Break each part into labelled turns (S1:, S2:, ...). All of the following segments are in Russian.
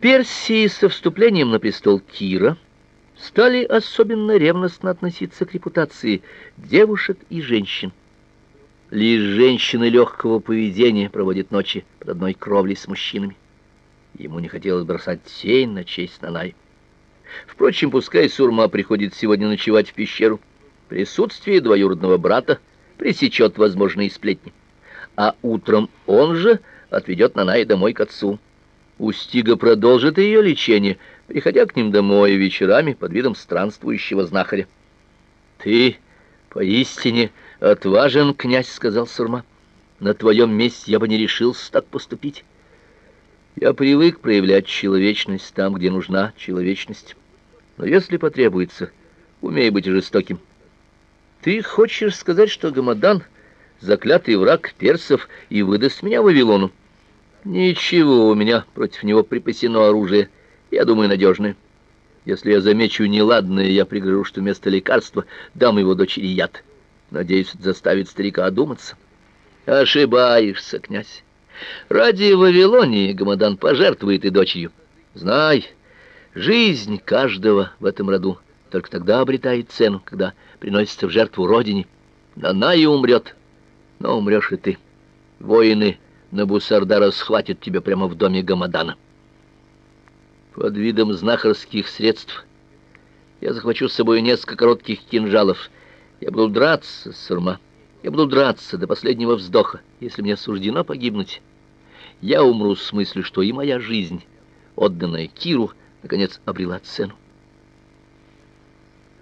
S1: Персии со вступлением на престол Кира стали особенно ревностно относиться к репутации девушек и женщин. Лишь женщины легкого поведения проводят ночи под одной кровлей с мужчинами. Ему не хотелось бросать тень на честь Нанай. Впрочем, пускай Сурма приходит сегодня ночевать в пещеру. Присутствие двоюродного брата пресечет возможные сплетни. А утром он же отведет Нанай домой к отцу. Устига продолжит ее лечение, приходя к ним домой вечерами под видом странствующего знахаря. «Ты поистине отважен, князь», — сказал Сурма. «На твоем месте я бы не решился так поступить. Я привык проявлять человечность там, где нужна человечность. Но если потребуется, умей быть жестоким. Ты хочешь сказать, что Гамадан — заклятый враг персов и выдаст меня Вавилону?» Ничего, у меня против него припасено оружие, я думаю, надежное. Если я замечу неладное, я пригрожу, что вместо лекарства дам его дочери яд. Надеюсь, это заставит старика одуматься. Ошибаешься, князь. Ради Вавилонии Гамадан пожертвует и дочерью. Знай, жизнь каждого в этом роду только тогда обретает цену, когда приносится в жертву родине. Она и умрет, но умрешь и ты. Воины Набусардара схватит тебя прямо в доме Гамадана. Под видом знахарских средств я захвачу с собой несколько коротких кинжалов. Я буду драться, Сурма. Я буду драться до последнего вздоха, если мне суждено погибнуть. Я умру с мыслью, что и моя жизнь, отданная Киру, наконец обрела цену.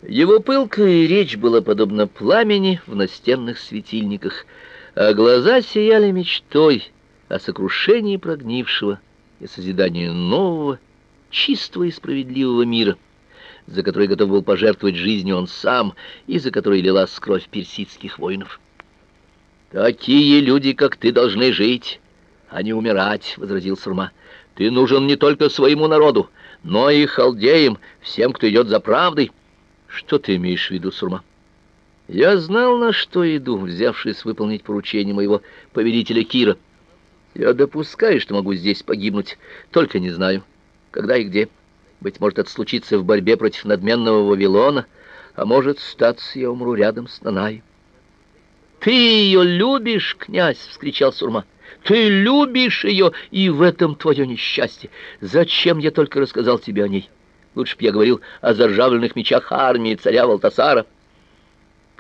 S1: Его пылкая речь была подобна пламени в настенных светильниках, а глаза сияли мечтой, о сокрушении прогнившего и созидании нового, чистого и справедливого мира, за который готов был пожертвовать жизнью он сам и за который лилась кровь персидских воинов. «Такие люди, как ты, должны жить, а не умирать», — возразил Сурма. «Ты нужен не только своему народу, но и халдеям, всем, кто идет за правдой». «Что ты имеешь в виду, Сурма?» «Я знал, на что иду, взявшись выполнить поручение моего повелителя Кира». Я допускаю, что могу здесь погибнуть, только не знаю, когда и где. Быть может, это случится в борьбе против надменного Вавилона, а может, статься я умру рядом с Нанай. «Ты ее любишь, князь!» — вскричал Сурма. «Ты любишь ее, и в этом твое несчастье. Зачем я только рассказал тебе о ней? Лучше б я говорил о заржавленных мечах армии царя Валтасара».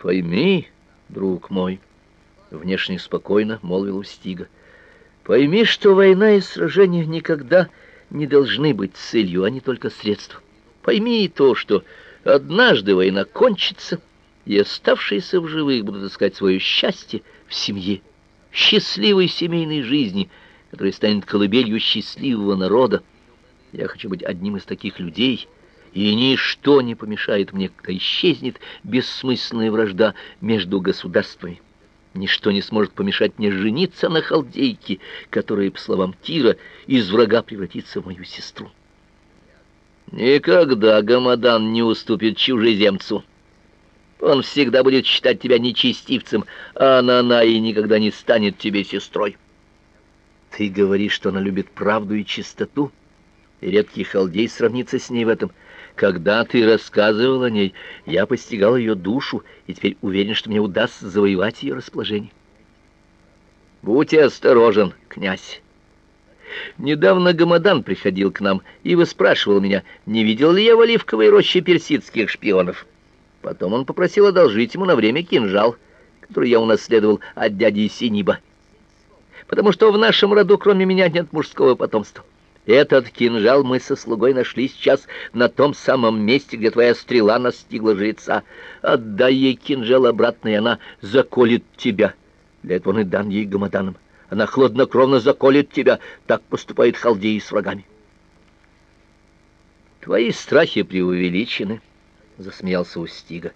S1: «Пойми, друг мой», — внешне спокойно молвил Устига, — Пойми, что война и сражения никогда не должны быть целью, а не только средством. Пойми и то, что однажды война кончится, и оставшиеся в живых будут искать свое счастье в семье, счастливой семейной жизни, которая станет колыбелью счастливого народа. Я хочу быть одним из таких людей, и ничто не помешает мне, когда исчезнет бессмысленная вражда между государствами. Ничто не сможет помешать мне жениться на халдейке, которая, по словам Тира, из врага превратится в мою сестру. Никогда Гамадан не уступит чужеземцу. Он всегда будет считать тебя нечестивцем, а Нанаи никогда не станет тебе сестрой. Ты говоришь, что она любит правду и чистоту, и редкий халдей сравнится с ней в этом — когда ты рассказывал о ней, я постигал ее душу и теперь уверен, что мне удастся завоевать ее расположение. Будь осторожен, князь. Недавно Гамадан приходил к нам и выспрашивал меня, не видел ли я в оливковой роще персидских шпионов. Потом он попросил одолжить ему на время кинжал, который я унаследовал от дяди Синиба, потому что в нашем роду кроме меня нет мужского потомства. Этот кинжал мы со слугой нашли сейчас на том самом месте, где твоя стрела настигла жреца. Отдай ей кинжал обратно, и она заколет тебя. Для этого он и дан ей гамаданом. Она хладнокровно заколет тебя. Так поступает халдеи с врагами. Твои страхи преувеличены, засмеялся Устига.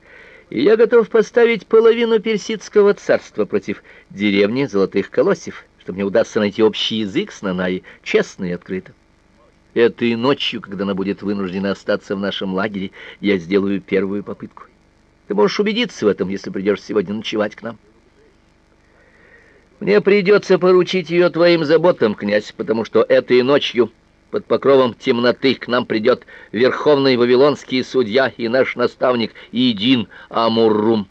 S1: И я готов поставить половину персидского царства против деревни Золотых Колосьев, что мне удастся найти общий язык с Нанаей, честно и открыто. Этой ночью, когда она будет вынуждена остаться в нашем лагере, я сделаю первую попытку. Ты можешь убедиться в этом, если придешь сегодня ночевать к нам. Мне придется поручить ее твоим заботам, князь, потому что этой ночью под покровом темноты к нам придет верховный вавилонский судья и наш наставник Идин Амуррум.